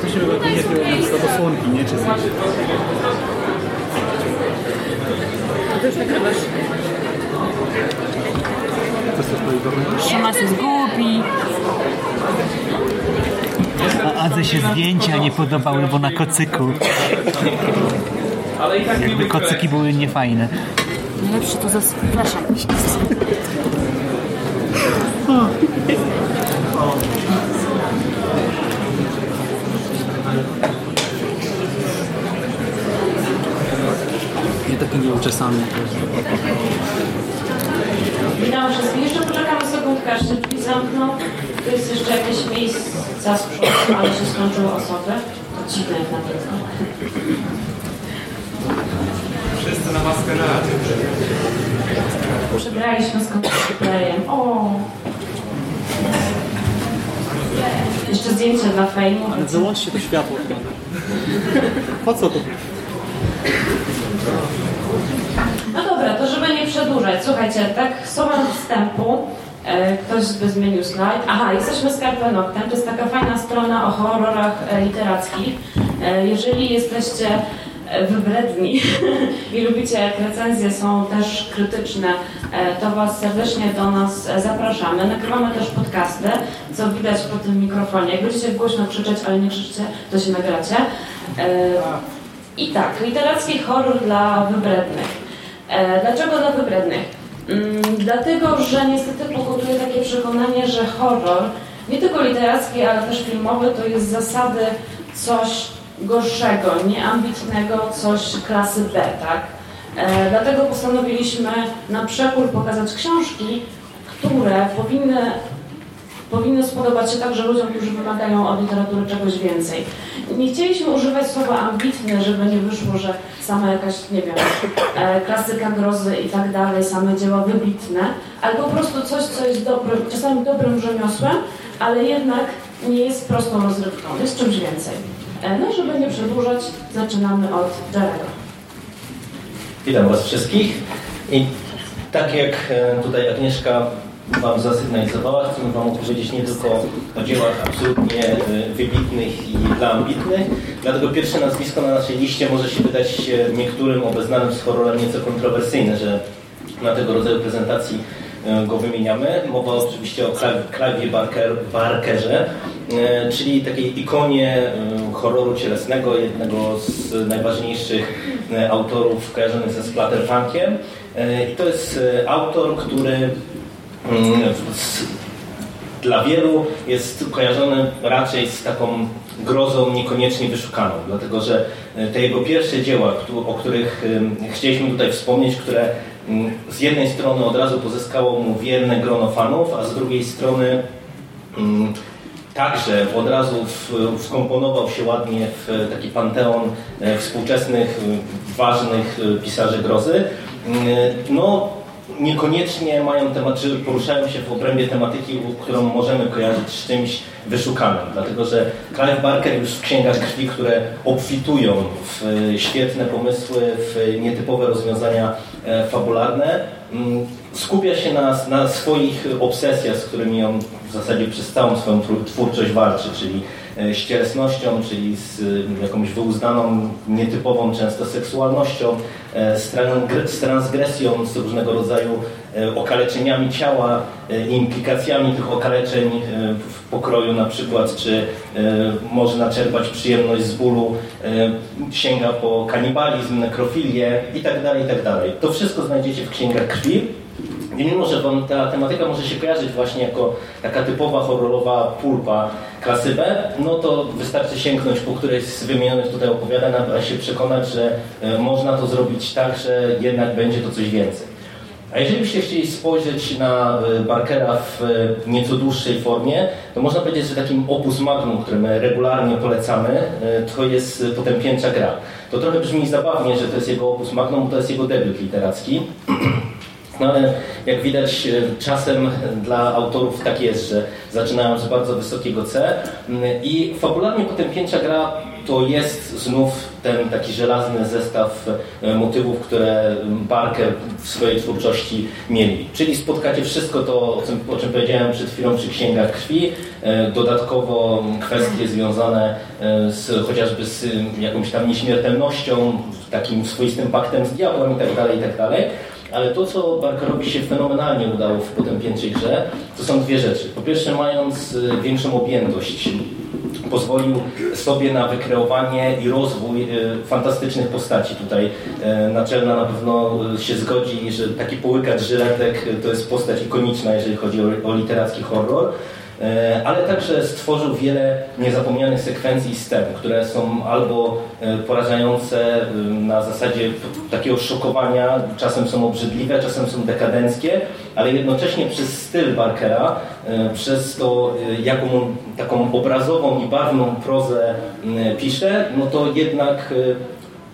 To się chyba nie było do słonki, nie? Czy coś. Ty już nagrywasz? Coś coś powiedzieć? Jest głupi. Adze się zdjęcia nie podobały, bo na kocyku. Jakby kocyki były niefajne. Najlepszy to za flasza. Nie taki nieuczesany. Wszystkich. Jeszcze poczekamy sekundkę, aż się drzwi zamkną. Tu jest jeszcze jakieś miejsce za sprzątem, ale się skończyły osoby. To dziwne jak na pewno. Wszyscy na maskaradzie. Przegraliśmy z cosplayem. O! Jeszcze zdjęcie dla fejmu. Ale wyłączcie to światło. Po co to? No dobra, to żeby nie przedłużać. Słuchajcie, tak słowem wstępu. E, Ktoś by zmienił slajd. Aha, jesteśmy z Karpenoktem. To jest taka fajna strona o horrorach e, literackich. E, Jeżeli jesteście wybredni i lubicie, jak recenzje są też krytyczne, to Was serdecznie do nas zapraszamy. Nagrywamy też podcasty, co widać po tym mikrofonie. Jak będziecie głośno krzyczeć, ale nie krzyczcie, to się nagracie. I tak, literacki horror dla wybrednych. Dlaczego dla wybrednych? Mm, Dlatego, że niestety pokutuje takie przekonanie, że horror, nie tylko literacki, ale też filmowy, to jest zasady coś gorszego, nieambitnego, coś klasy B, tak? E, Dlatego postanowiliśmy na przekór pokazać książki, które powinny powinny spodobać się także ludziom, którzy wymagają od literatury czegoś więcej. Nie chcieliśmy używać słowa ambitny, żeby nie wyszło, że sama jakaś, nie wiem, e, klasyka grozy i tak dalej, same dzieła wybitne, ale po prostu coś, co jest czasami dobrym rzemiosłem, ale jednak nie jest prostą rozrywką, jest czymś więcej. E, no, żeby nie przedłużać, zaczynamy od Jarego. Witam Was wszystkich. I tak jak e, tutaj Agnieszka Wam zasygnalizowała, chcemy Wam opowiedzieć nie tylko o dziełach absolutnie e, wybitnych i dla ambitnych. Dlatego pierwsze nazwisko na naszej liście może się wydać e, niektórym obeznanym z horrorem nieco kontrowersyjne, że na tego rodzaju prezentacji e, go wymieniamy. Mowa oczywiście o Clive- Barker, Barkerze, czyli takiej ikonie horroru cielesnego, jednego z najważniejszych autorów kojarzonych ze splatterpunkiem. I to jest autor, który dla wielu jest kojarzony raczej z taką grozą niekoniecznie wyszukaną, dlatego że e, te jego pierwsze dzieła, o których em, chcieliśmy tutaj wspomnieć, które mm, z jednej strony od razu pozyskało mu wierne grono fanów, a z drugiej strony mm, także od razu wkomponował się ładnie w taki panteon e, współczesnych, e, ważnych e, pisarzy grozy. Mm, No, niekoniecznie mają temat, czy poruszają się w obrębie tematyki, którą możemy kojarzyć z czymś wyszukanym, dlatego że Clive Barker już w księgach krwi, które obfitują w e, świetne pomysły, w nietypowe rozwiązania e, fabularne, mm, skupia się na, na swoich obsesjach, z którymi on w zasadzie przez całą swoją twórczość walczy, czyli e, z cielesnością, czyli z e, jakąś wyuznaną, nietypową często seksualnością, e, z, tran- z transgresją, z różnego rodzaju e, okaleczeniami ciała e, i implikacjami tych okaleczeń e, w pokroju na przykład, czy e, można czerpać przyjemność z bólu, e, sięga po kanibalizm, nekrofilię itd., itd. To wszystko znajdziecie w księgach krwi. Mimo, że Wam ta tematyka może się kojarzyć właśnie jako taka typowa horrorowa pulpa klasy B, no to wystarczy sięgnąć po któreś z wymienionych tutaj opowiadań, aby się przekonać, że e, można to zrobić tak, że jednak będzie to coś więcej. A jeżeli byście chcieli spojrzeć na e, Barkera w e, nieco dłuższej formie, to można powiedzieć, że takim opus magnum, które my regularnie polecamy, to jest Potępieńcza Gra. To trochę brzmi zabawnie, że to jest jego opus magnum, to jest jego debiut literacki. No ale jak widać e, czasem dla autorów tak jest, że zaczynają z bardzo wysokiego C mm, i fabularnie potępieńcza gra to jest znów ten taki żelazny zestaw e, motywów, które Barker w swojej twórczości mieli. Czyli spotkacie wszystko to, o czym, o czym powiedziałem przed chwilą przy Księgach Krwi, e, dodatkowo kwestie związane z, chociażby z jakąś tam nieśmiertelnością, takim swoistym paktem z diabłem itd., tak itd., tak ale to, co Barkerowi się fenomenalnie udało w potępieńczej grze, to są dwie rzeczy. Po pierwsze, mając y, większą objętość, pozwolił sobie na wykreowanie i rozwój y, fantastycznych postaci. Tutaj y, naczelna na pewno się zgodzi, że taki połykacz żyletek to jest postać ikoniczna, jeżeli chodzi o literacki horror. E, ale także stworzył wiele niezapomnianych sekwencji scen, które są albo e, porażające na zasadzie takiego szokowania, czasem są obrzydliwe, czasem są dekadenckie, ale jednocześnie przez styl Barkera, e, przez to, jaką taką obrazową i barwną prozę pisze, no to jednak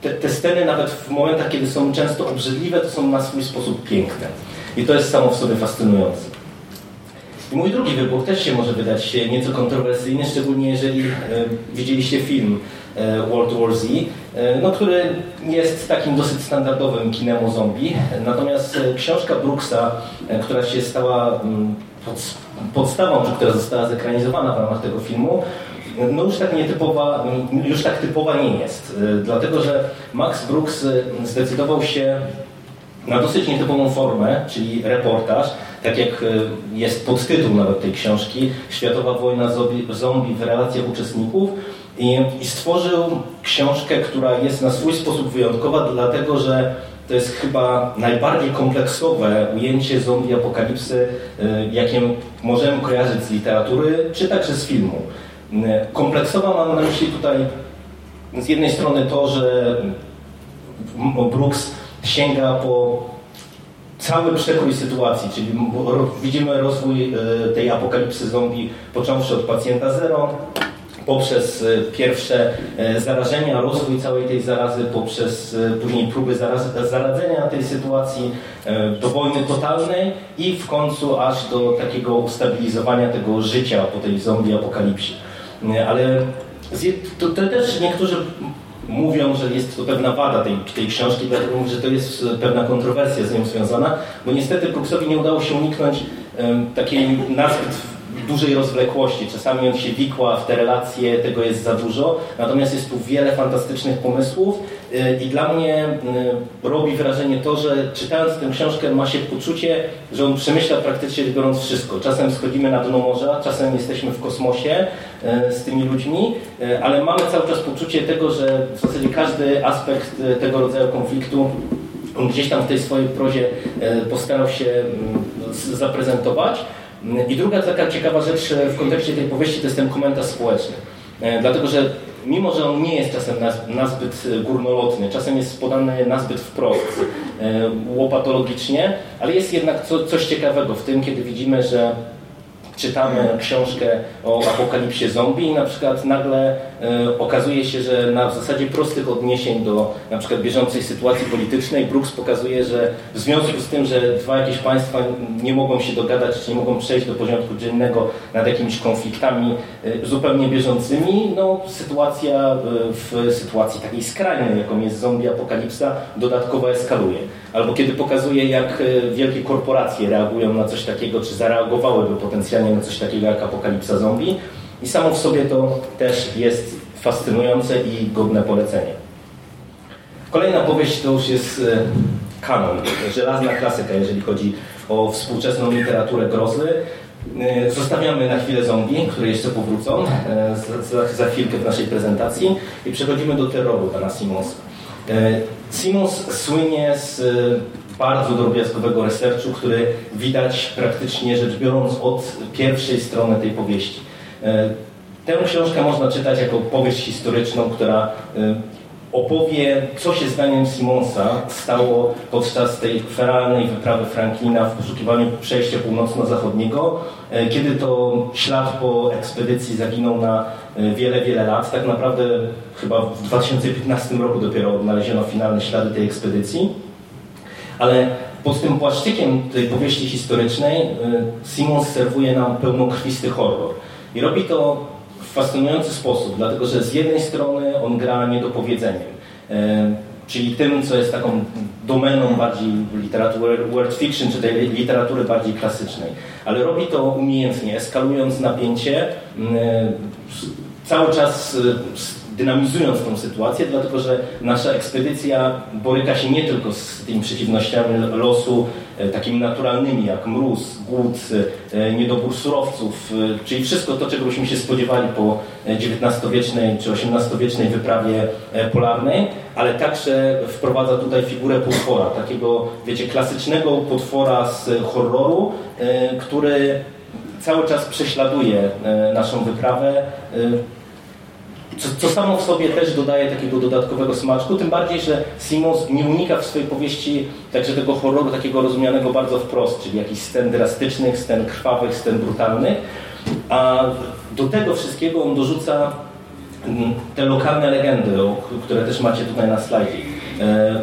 te, te sceny nawet w momentach, kiedy są często obrzydliwe, to są na swój sposób piękne. I to jest samo w sobie fascynujące. I mój drugi wybór też się może wydać nieco kontrowersyjny, szczególnie jeżeli e, widzieliście film e, World War Z, e, no, który jest takim dosyć standardowym kinem o zombie. Natomiast e, książka Brooksa, e, która się stała mm, pod, podstawą, czy która została zekranizowana w ramach tego filmu, no już tak nietypowa, mm, już tak typowa nie jest. E, dlatego, że Max Brooks zdecydował się na dosyć nietypową formę, czyli reportaż, tak jak e, jest podtytuł nawet tej książki, Światowa wojna zombie w relacjach uczestników i, i stworzył książkę, która jest na swój sposób wyjątkowa, dlatego że to jest chyba najbardziej kompleksowe ujęcie zombie apokalipsy, e, jakie możemy kojarzyć z literatury, czy także z filmu. E, kompleksowa mam na myśli tutaj z jednej strony to, że Brooks sięga po cały przekrój sytuacji, czyli widzimy rozwój e, tej apokalipsy zombie począwszy od pacjenta zero, poprzez e, pierwsze e, zarażenia, rozwój całej tej zarazy, poprzez później próby zaradzenia tej sytuacji, do wojny totalnej i w końcu aż do takiego ustabilizowania tego życia po tej zombie apokalipsie. Ale to, to też niektórzy mówią, że jest to pewna wada tej, tej książki, dlatego mówię, że to jest pewna kontrowersja z nią związana, bo niestety Brooksowi nie udało się uniknąć takiej nazbyt dużej rozwlekłości. Czasami on się wikła w te relacje, tego jest za dużo, natomiast jest tu wiele fantastycznych pomysłów y, i dla mnie y, robi wrażenie to, że czytając tę książkę ma się poczucie, że on przemyśla praktycznie biorąc wszystko. Czasem schodzimy na dno morza, czasem jesteśmy w kosmosie y, z tymi ludźmi, ale mamy cały czas poczucie tego, że w zasadzie każdy aspekt tego rodzaju konfliktu on gdzieś tam w tej swojej prozie postarał się mm, zaprezentować. I druga taka ciekawa rzecz w kontekście tej powieści to jest ten komentarz społeczny. E, dlatego, że mimo, że on nie jest czasem nazbyt górnolotny, czasem jest podany nazbyt wprost, e, łopatologicznie, ale jest jednak coś ciekawego w tym, kiedy widzimy, że czytamy książkę o apokalipsie zombie i na przykład nagle e, okazuje się, że na w zasadzie prostych odniesień do na przykład bieżącej sytuacji politycznej Brooks pokazuje, że w związku z tym, że dwa jakieś państwa nie mogą się dogadać, czy nie mogą przejść do porządku dziennego nad jakimiś konfliktami e, zupełnie bieżącymi, no sytuacja e, w sytuacji takiej skrajnej, jaką jest zombie apokalipsa, dodatkowo eskaluje. Albo kiedy pokazuje, jak e, wielkie korporacje reagują na coś takiego, czy zareagowałyby potencjalnie na coś takiego jak apokalipsa zombie. I samo w sobie to też jest fascynujące i godne polecenia. Kolejna powieść to już jest e, kanon, żelazna klasyka, jeżeli chodzi o współczesną literaturę grozy. E, zostawiamy na chwilę zombie, które jeszcze powrócą za, za chwilkę w naszej prezentacji i przechodzimy do terroru pana Simonsa. Simons słynie z e, bardzo drobiazgowego researchu, który widać praktycznie rzecz biorąc od pierwszej strony tej powieści. E, tę książkę można czytać jako powieść historyczną, która e, opowie, co się zdaniem Simonsa stało podczas tej feralnej wyprawy Franklina w poszukiwaniu przejścia północno-zachodniego, e, kiedy to ślad po ekspedycji zaginął na wiele, wiele lat. Tak naprawdę chyba w 2015 roku dopiero odnaleziono finalne ślady tej ekspedycji. Ale pod tym płaszczykiem tej powieści historycznej Simon serwuje nam pełnokrwisty horror. I robi to w fascynujący sposób, dlatego że z jednej strony on gra niedopowiedzeniem, czyli tym, co jest taką domeną bardziej literatury world fiction, czy tej literatury bardziej klasycznej. Ale robi to umiejętnie, eskalując napięcie, cały czas dynamizując tą sytuację, dlatego że nasza ekspedycja boryka się nie tylko z tymi przeciwnościami losu, e, takimi naturalnymi jak mróz, głód, e, niedobór surowców, e, czyli wszystko to, czego byśmy się spodziewali po XIX-wiecznej czy XVIII-wiecznej wyprawie polarnej, ale także wprowadza tutaj figurę potwora, takiego, wiecie, klasycznego potwora z horroru, który cały czas prześladuje naszą wyprawę, co, co, samo w sobie też dodaje takiego dodatkowego smaczku, tym bardziej, że Simons nie unika w swojej powieści także tego horroru takiego rozumianego bardzo wprost, czyli jakichś scen drastycznych, scen krwawych, scen brutalnych, a do tego wszystkiego on dorzuca mm, te lokalne legendy, które też macie tutaj na slajdzie. E,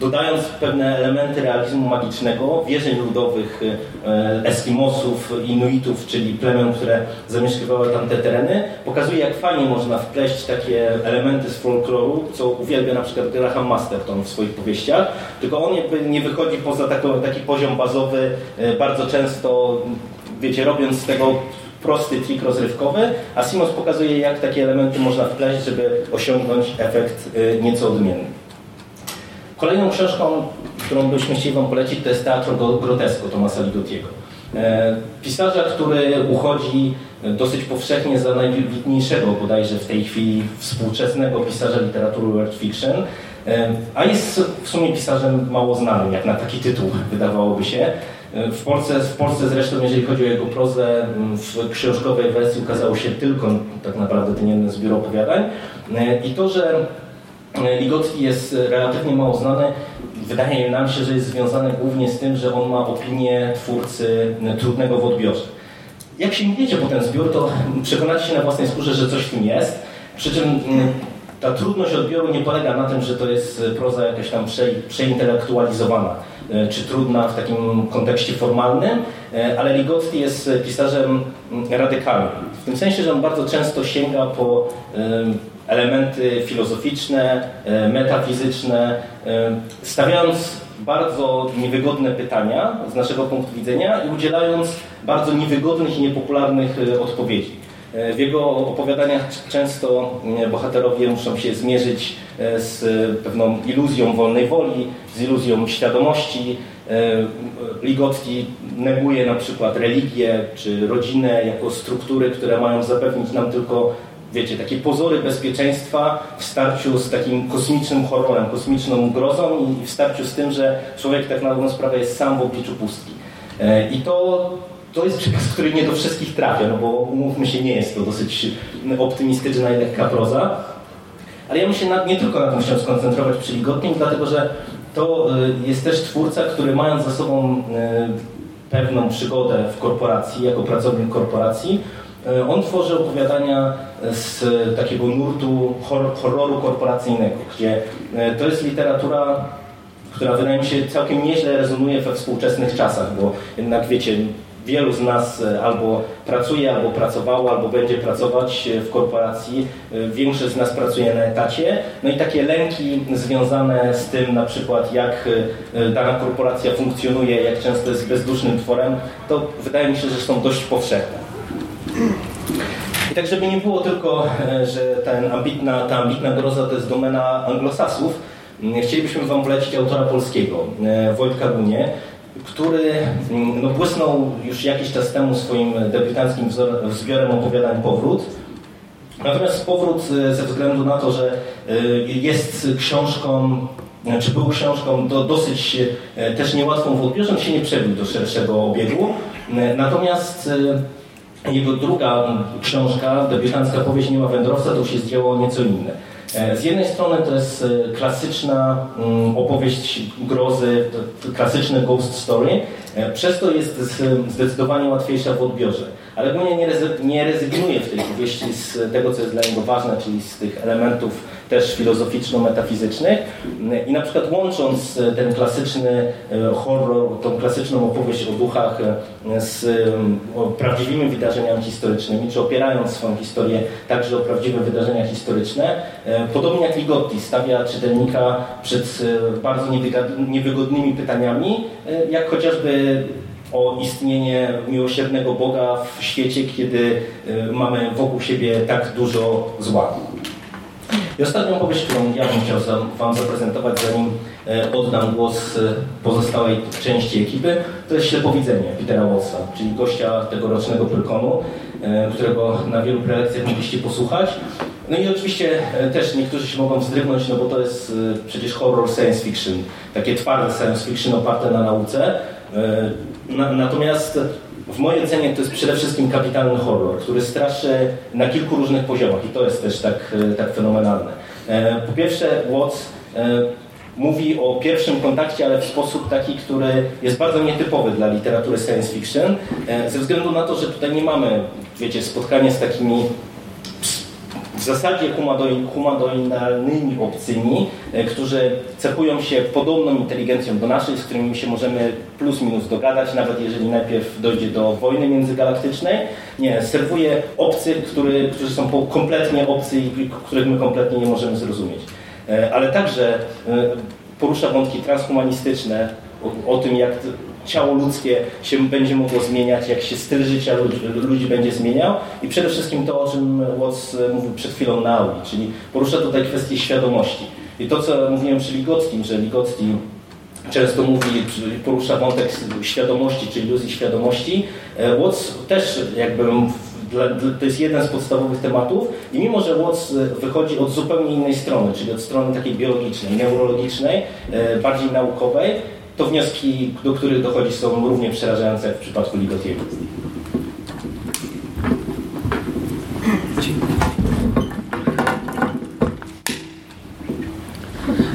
dodając pewne elementy realizmu magicznego, wierzeń ludowych e, Eskimosów, Inuitów, czyli plemion, które zamieszkiwały tamte tereny, pokazuje jak fajnie można wpleść takie elementy z folkloru, co uwielbia na przykład Graham Masterton w swoich powieściach, tylko on nie wychodzi poza taki poziom bazowy, e, bardzo często, wiecie, robiąc z tego prosty trik rozrywkowy, a Simons pokazuje, jak takie elementy można wpleść, żeby osiągnąć efekt e, nieco odmienny. Kolejną książką, którą byśmy chcieli Wam polecić, to jest Teatro Grotesco Tomasa Ligotiego. E, pisarza, który uchodzi dosyć powszechnie za najwybitniejszego bodajże w tej chwili współczesnego pisarza literatury world fiction, e, a jest w sumie pisarzem mało znanym, jak na taki tytuł wydawałoby się. E, w Polsce, w Polsce zresztą, jeżeli chodzi o jego prozę, w książkowej wersji ukazało się tylko tak naprawdę ten jeden zbiór opowiadań. I to, że Ligocki jest relatywnie mało znany. Wydaje nam się, że jest związany głównie z tym, że on ma opinię twórcy trudnego w odbiorze. Jak się wiecie po ten zbiór, to przekonacie się na własnej skórze, że coś w tym jest. Przy czym mm, ta trudność odbioru nie polega na tym, że to jest proza jakaś tam prze, przeintelektualizowana e, czy trudna w takim kontekście formalnym, e, ale Ligotti jest pisarzem mm, radykalnym. W tym sensie, że on bardzo często sięga po elementy filozoficzne, e, metafizyczne, e, stawiając bardzo niewygodne pytania z naszego punktu widzenia i udzielając bardzo niewygodnych i niepopularnych e, odpowiedzi. W jego opowiadaniach często bohaterowie muszą się zmierzyć z pewną iluzją wolnej woli, z iluzją świadomości. Ligotti neguje na przykład religię czy rodzinę jako struktury, które mają zapewnić nam tylko wiecie, takie pozory bezpieczeństwa w starciu z takim kosmicznym horrorem, kosmiczną grozą i w starciu z tym, że człowiek tak na dobrą sprawę jest sam w obliczu pustki. E, I to, to jest przekaz, który nie do wszystkich trafia, no bo umówmy się, nie jest to dosyć optymistyczna i lekka proza. Ale ja bym się nie tylko na tym chciał skoncentrować przy Ligotnim, dlatego że to e, jest też twórca, który mając za sobą e, pewną przygodę w korporacji, jako pracownik korporacji, on tworzy opowiadania z takiego nurtu horroru korporacyjnego, gdzie e, to jest literatura, która wydaje mi się całkiem nieźle rezonuje we współczesnych czasach, bo jednak wiecie, wielu z nas e, albo pracuje, albo pracowało, albo będzie pracować w korporacji. Większość z nas pracuje na etacie. No i takie lęki związane z tym, na przykład jak dana korporacja funkcjonuje, jak często jest bezdusznym tworem, to wydaje mi się, że są dość powszechne. I tak, żeby nie było tylko, e, że ten ambitna, ta ambitna groza to jest domena anglosasów, mm, chcielibyśmy Wam polecić autora polskiego, e, Wojtka Gunie, który mm, no, błysnął już jakiś czas temu swoim debiutanckim zbiorem opowiadań Powrót. Natomiast Powrót e, ze względu na to, że jest książką czy był książką do, dosyć też niełatwą w odbiorze, się nie przebił do szerszego obiegu. Natomiast jego druga książka, debiutancka powieść Nie ma wędrowca, to już jest dzieło nieco inne. E, z jednej strony to jest e, klasyczna mm, opowieść grozy, klasyczny ghost story, e, przez to jest zdecydowanie łatwiejsza w odbiorze. ale rezy- nie rezygnuje w tej powieści z tego, co jest dla niego ważne, czyli z tych elementów też filozoficzno-metafizycznych i na przykład łącząc ten klasyczny e, horror, tą klasyczną opowieść o duchach e, z e, prawdziwymi wydarzeniami historycznymi, czy opierając swoją historię także o prawdziwe wydarzenia historyczne, podobnie jak Ligotti stawia czytelnika przed bardzo niewygodnymi pytaniami, jak chociażby o istnienie miłosiernego Boga w świecie, kiedy mamy wokół siebie tak dużo zła. I ostatnią opowieść, którą ja bym chciał Wam zaprezentować, zanim e, oddam głos e, pozostałej części ekipy, to jest Ślepowidzenie Petera Watsa, czyli gościa tegorocznego Pyrkonu, e, którego na wielu prelekcjach mogliście posłuchać. No i oczywiście też niektórzy się mogą wzdrygnąć, no bo to jest przecież horror science fiction, takie twarde science fiction oparte na nauce. Natomiast w mojej ocenie to jest przede wszystkim kapitalny horror, który straszy na kilku różnych poziomach i to jest też tak, e, tak fenomenalne. E, po pierwsze, Watts e, mówi o pierwszym kontakcie, ale w sposób taki, który jest bardzo nietypowy dla literatury science fiction, ze względu na to, że tutaj nie mamy, wiecie, spotkania z takimi zasadzie humanoidalnymi obcymi, e, którzy cechują się podobną inteligencją do naszej, z którymi się możemy plus minus dogadać, nawet jeżeli najpierw dojdzie do wojny międzygalaktycznej. Nie, serwuje obcy, który, którzy są kompletnie obcy i których my kompletnie nie możemy zrozumieć. E, ale także e, porusza wątki transhumanistyczne, o, o tym, jak ciało ludzkie się będzie mogło zmieniać, jak się styl życia ludzi, ludzi będzie zmieniał i przede wszystkim to, o czym Watts mówił przed chwilą na auli, czyli porusza tutaj kwestię świadomości. I to, co mówiłem przy Ligockim, że Ligocki często mówi, porusza wątek świadomości, czy iluzji świadomości. E, Watts też jakby to jest jeden z podstawowych tematów i mimo, że Watts wychodzi od zupełnie innej strony, czyli od strony takiej biologicznej, neurologicznej, e, bardziej naukowej, to wnioski, do których dochodzi są równie przerażające jak w przypadku Ligotiego.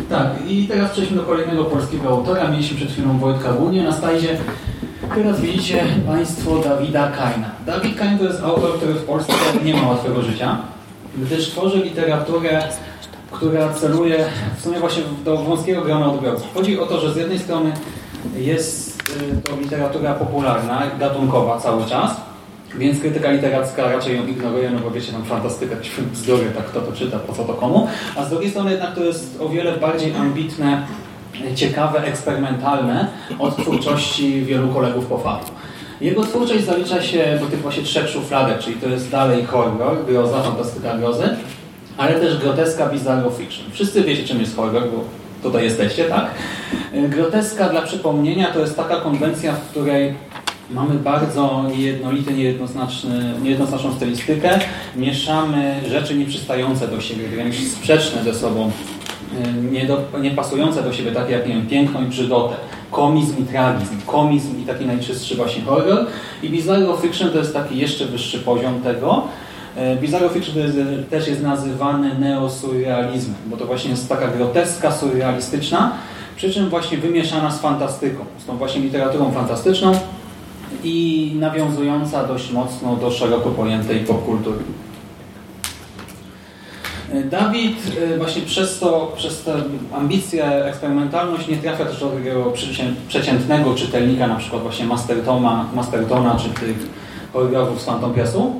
Tak, i teraz przejdźmy do kolejnego polskiego autora. Mieliśmy przed chwilą Wojtka Gunię na slajdzie. Teraz widzicie Państwo Dawida Kaina. Dawid Kain to jest autor, który w Polsce nie ma łatwego życia, gdyż tworzy literaturę która celuje w sumie właśnie do wąskiego grona odbiorców. Chodzi o to, że z jednej strony jest y, to literatura popularna, gatunkowa cały czas, więc krytyka literacka raczej ją ignoruje, no bo wiecie, tam fantastyka, jakieś bzdury, tak kto to czyta, po co to komu. A z drugiej strony jednak to jest o wiele bardziej ambitne, ciekawe, eksperymentalne od twórczości wielu kolegów po fachu. Jego twórczość zalicza się do tych właśnie trzech szufladek, czyli to jest dalej horror, groza, fantastyka grozy, ale też groteska bizarro fiction. Wszyscy wiecie, czym jest horror, bo tutaj jesteście, tak? Groteska dla przypomnienia to jest taka konwencja, w której mamy bardzo niejednolity, niejednoznaczny, niejednoznaczną stylistykę. Mieszamy rzeczy nieprzystające do siebie, wręcz sprzeczne ze sobą, nie, do, nie pasujące do siebie, takie jak nie wiem, piękno i brzydotę. Komizm i tragizm, komizm i taki najczystszy właśnie horror. I bizarro fiction to jest taki jeszcze wyższy poziom tego, E, Bizarro fiction też jest nazywany neosurrealizmem, bo to właśnie jest taka groteska, surrealistyczna, przy czym właśnie wymieszana z fantastyką, z tą właśnie literaturą fantastyczną i nawiązująca dość mocno do szeroko pojętej popkultury. E, Dawid e, właśnie przez to, przez tę ambicję, eksperymentalność nie trafia też do takiego przeciętnego czytelnika, na przykład właśnie Mastertona, Mastertona czy tych choreografów z Fantompiasu,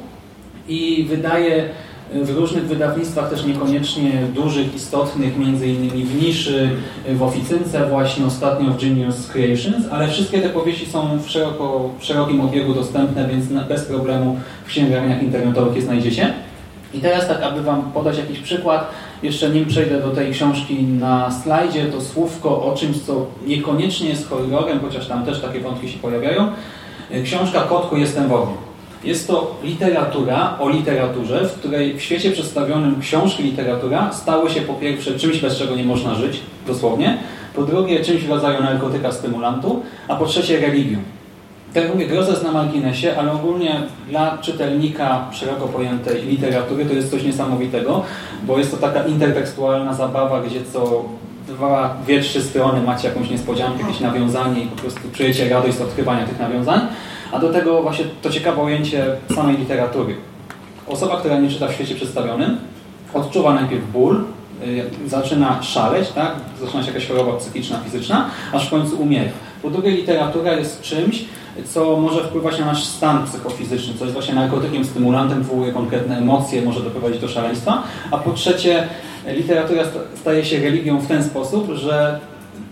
i wydaje w różnych wydawnictwach też niekoniecznie dużych, istotnych, między innymi w niszy, w oficynce właśnie ostatnio w Genius Creations, ale wszystkie te powieści są w, szeroko, w szerokim obiegu dostępne, więc bez problemu w księgarniach internetowych je znajdziecie. I teraz tak, aby Wam podać jakiś przykład, jeszcze nim przejdę do tej książki na slajdzie, to słówko o czymś, co niekoniecznie jest horrorem, chociaż tam też takie wątki się pojawiają. Książka Kotku jestem w ogniu. Jest to literatura o literaturze, w której w świecie przedstawionym książki literatura stały się po pierwsze czymś, bez czego nie można żyć, dosłownie, po drugie czymś w rodzaju narkotyka, stymulantu, a po trzecie religią. Tak mówię, groza jest na marginesie, ale ogólnie dla czytelnika szeroko pojętej literatury to jest coś niesamowitego, bo jest to taka intertekstualna zabawa, gdzie co dwa, dwie, trzy strony macie jakąś niespodziankę, jakieś nawiązanie i po prostu czujecie radość z odkrywania tych nawiązań A do tego właśnie to ciekawe ujęcie samej literatury. Osoba, która nie czyta w świecie przedstawionym, odczuwa najpierw ból, y, zaczyna szaleć, tak? zaczyna się jakaś choroba psychiczna, fizyczna, aż w końcu umiera. Po drugie, literatura jest czymś, co może wpływać na nasz stan psychofizyczny, co jest właśnie narkotykiem, stymulantem, wywołuje konkretne emocje, może doprowadzić do szaleństwa. A po trzecie, literatura staje się religią w ten sposób, że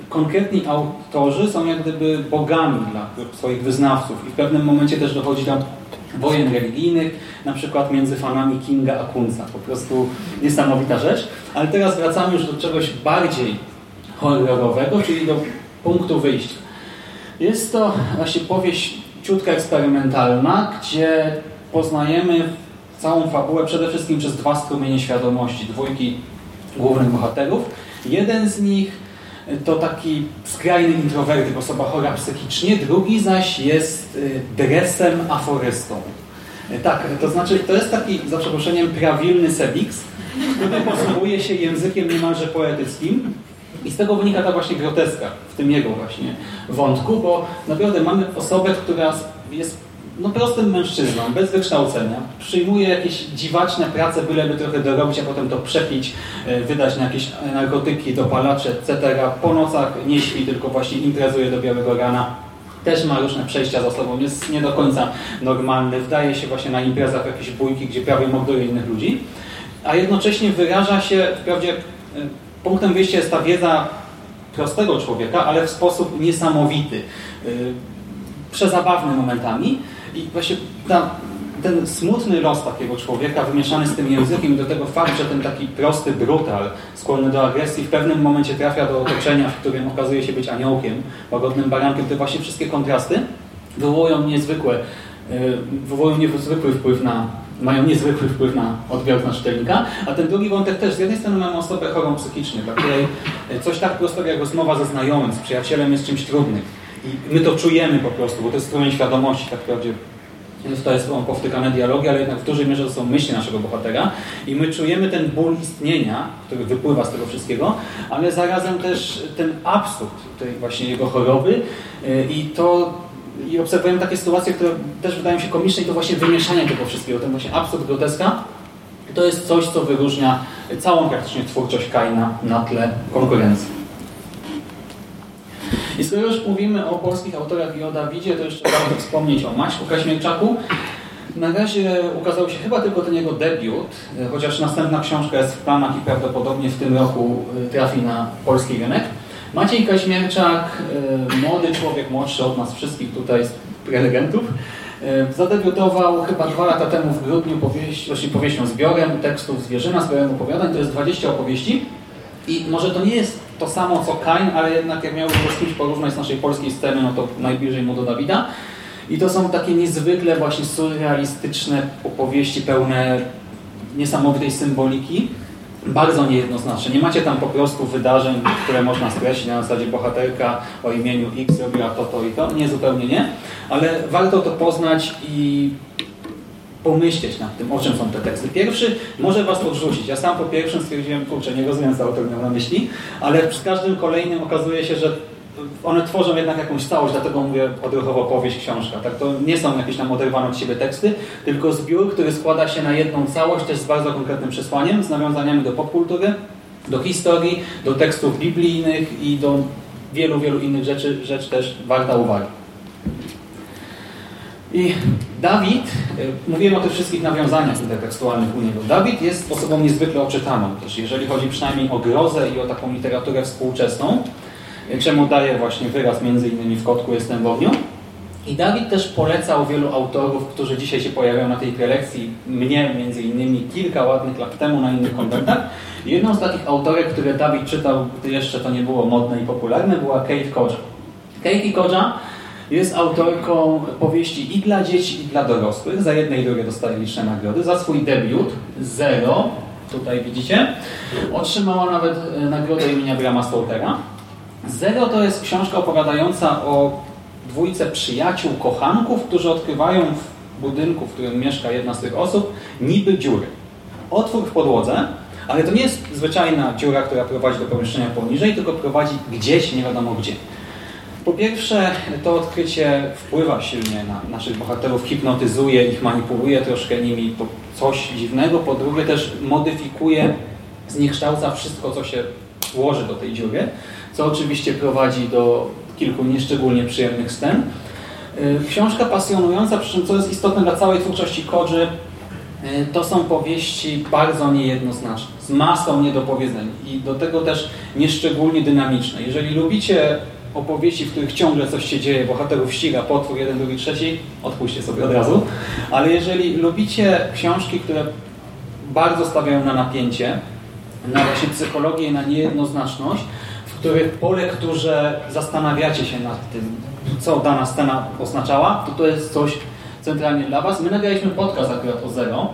konkretni autorzy są jak gdyby bogami dla swoich wyznawców i w pewnym momencie też dochodzi do wojen religijnych, na przykład między fanami Kinga a Kunca. Po prostu niesamowita rzecz. Ale teraz wracamy już do czegoś bardziej horrorowego, czyli do punktu wyjścia. Jest to właśnie powieść ciutka eksperymentalna, gdzie poznajemy całą fabułę przede wszystkim przez dwa strumienie świadomości, dwójki głównych bohaterów. Jeden z nich to taki skrajny introwertyk, osoba chora psychicznie, drugi zaś jest y, dresem aforystą. Tak, to znaczy to jest taki, za przeproszeniem, prawilny Sebix, który posługuje się językiem niemalże poetyckim i z tego wynika ta właśnie groteska w tym jego właśnie wątku, bo naprawdę mamy osobę, która jest no, prostym mężczyzną, bez wykształcenia, przyjmuje jakieś dziwaczne prace, byleby trochę dorobić, a potem to przepić, e, wydać na jakieś narkotyki, dopalacze, etc. Po nocach nie śpi, tylko właśnie imprezuje do białego rana. Też ma różne przejścia za sobą, jest nie do końca normalny, wdaje się właśnie na imprezach jakieś bójki, gdzie prawie morduje innych ludzi, a jednocześnie wyraża się, wprawdzie e, punktem wyjścia jest ta wiedza prostego człowieka, ale w sposób niesamowity, e, przezabawny momentami, i właśnie ta, ten smutny los takiego człowieka wymieszany z tym językiem i do tego fakt, że ten taki prosty brutal, skłonny do agresji w pewnym momencie trafia do otoczenia, w którym okazuje się być aniołkiem, łagodnym barankiem, te właśnie wszystkie kontrasty wywołują niezwykłe, y, wywołują niezwykły wpływ na mają niezwykły wpływ na odbiorcę czytelnika, a ten drugi wątek też, z jednej strony mamy osobę chorą psychicznie, dla której coś tak prostego jak rozmowa ze znajomym, z przyjacielem jest czymś trudnym. I my to czujemy po prostu, bo to jest strumień świadomości, tak prawdzie. To jest powtykane dialogi, ale jednak w dużej mierze to są myśli naszego bohatera i my czujemy ten ból istnienia, który wypływa z tego wszystkiego, ale zarazem też ten absurd tej właśnie jego choroby y, i to i obserwujemy takie sytuacje, które też wydają się komiczne i to właśnie wymieszanie tego wszystkiego, ten właśnie absurd groteska to jest coś, co wyróżnia całą praktycznie twórczość Kaina na tle konkurencji. I skoro już mówimy o polskich autorach i o Dawidzie, to jeszcze warto wspomnieć o Maćku Kaśmierczaku. Na razie ukazał się chyba tylko ten jego debiut, chociaż następna książka jest w planach i prawdopodobnie w tym roku y, trafi na polski rynek. Maciej Kaśmierczak, y, młody człowiek, młodszy od nas wszystkich tutaj prelegentów, y, zadebiutował chyba dwa lata temu w grudniu powieść, właśnie powieścią zbiorem tekstów Zwierzyna, zbiorem opowiadań. To jest 20 opowieści i może to nie jest to samo co Kain, ale jednak jak miałbym go z kimś porównać z naszej polskiej sceny, no to najbliżej mu do Dawida. I to są takie niezwykle właśnie surrealistyczne opowieści pełne niesamowitej symboliki. Bardzo niejednoznaczne. Nie macie tam po prostu wydarzeń, które można skreślić na zasadzie bohaterka o imieniu X robiła to, to i to. Nie, zupełnie nie. Ale warto to poznać i pomyśleć nad tym, o czym są te teksty. Pierwszy może Was odrzucić. Ja sam po pierwszym stwierdziłem, kurczę, nie rozumiem, co autor miał na myśli, ale z każdym kolejnym okazuje się, że one tworzą jednak jakąś całość, dlatego mówię odruchowo powieść, książka. Tak, to nie są jakieś tam oderwane od siebie teksty, tylko zbiór, który składa się na jedną całość, też z bardzo konkretnym przesłaniem, z nawiązaniami do popkultury, do historii, do tekstów biblijnych i do wielu, wielu innych rzeczy, rzecz też warta uwagi. I Dawid, e, mówiłem o tych wszystkich nawiązaniach intertekstualnych u niego. Dawid jest osobą niezwykle oczytaną, też jeżeli chodzi przynajmniej o grozę i o taką literaturę współczesną, e, czemu daje właśnie wyraz między innymi w Kotku Jestem w ogniu. I Dawid też polecał wielu autorów, którzy dzisiaj się pojawiają na tej prelekcji, mnie między innymi kilka ładnych lat temu na innych konwentach. Jedną z takich autorek, które Dawid czytał, gdy jeszcze to nie było modne i popularne, była Kate Kodża. Kate Kodża jest autorką powieści i dla dzieci, i dla dorosłych. Za jedne i dostaje liczne nagrody. Za swój debiut Zero, tutaj widzicie, otrzymała nawet e, nagrodę imienia Brama Stoutera. Zero to jest książka opowiadająca o dwójce przyjaciół, kochanków, którzy odkrywają w budynku, w którym mieszka jedna z tych osób, niby dziury. Otwór w podłodze, ale to nie jest zwyczajna dziura, która prowadzi do pomieszczenia poniżej, tylko prowadzi gdzieś, nie wiadomo gdzie Po pierwsze, to odkrycie wpływa silnie na naszych bohaterów, hipnotyzuje ich, manipuluje troszkę nimi, to coś dziwnego. Po drugie, też modyfikuje, zniekształca wszystko, co się włoży do tej dziury, co oczywiście prowadzi do kilku nieszczególnie przyjemnych scen. Y, książka pasjonująca, przy czym co jest istotne dla całej twórczości Kodży, y, to są powieści bardzo niejednoznaczne, z masą niedopowiedzeń i do tego też nieszczególnie dynamiczne. Jeżeli lubicie opowieści, w których ciągle coś się dzieje, bohaterów ściga, potwór, jeden, drugi, trzeci, odpuśćcie sobie od razu. Ale jeżeli lubicie książki, które bardzo stawiają na napięcie, na właśnie psychologię na niejednoznaczność, w których po lekturze zastanawiacie się nad tym, co dana scena oznaczała, to to jest coś centralnie dla Was. My nagraliśmy podcast akurat o Zero,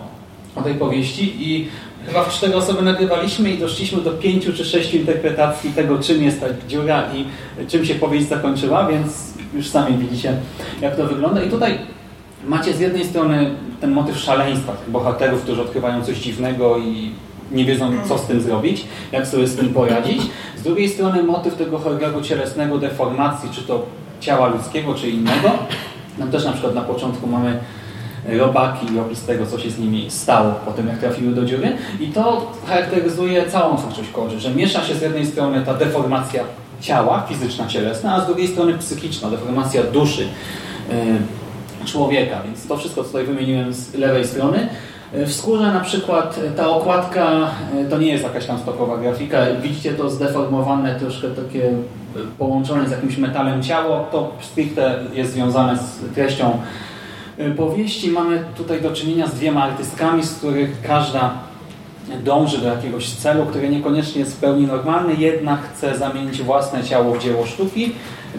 o tej powieści i chyba w cztery osoby nagrywaliśmy i doszliśmy do pięciu czy sześciu interpretacji tego, czym jest ta dziura i czym się powieść zakończyła, więc już sami widzicie, jak to wygląda. I tutaj macie z jednej strony ten motyw szaleństwa, tych bohaterów, którzy odkrywają coś dziwnego i nie wiedzą, co z tym zrobić, jak sobie z tym poradzić. Z drugiej strony motyw tego horroru cielesnego, deformacji, czy to ciała ludzkiego, czy innego. Tam też na przykład na początku mamy robaki i opis tego, co się z nimi stało po tym, jak trafiły do dziury. I to charakteryzuje całą twórczość Kodży, że miesza się z jednej strony ta deformacja ciała, fizyczna, cielesna, a z drugiej strony psychiczna, deformacja duszy yy, człowieka. Więc to wszystko, co tutaj wymieniłem z lewej strony. W skórze na przykład ta okładka to nie jest jakaś tam stokowa grafika. Widzicie to zdeformowane, troszkę takie połączone z jakimś metalem ciało. To stricte jest związane z treścią powieści. Mamy tutaj do czynienia z dwiema artystkami, z których każda dąży do jakiegoś celu, który niekoniecznie jest w pełni normalny. Jedna chce zamienić własne ciało w dzieło sztuki,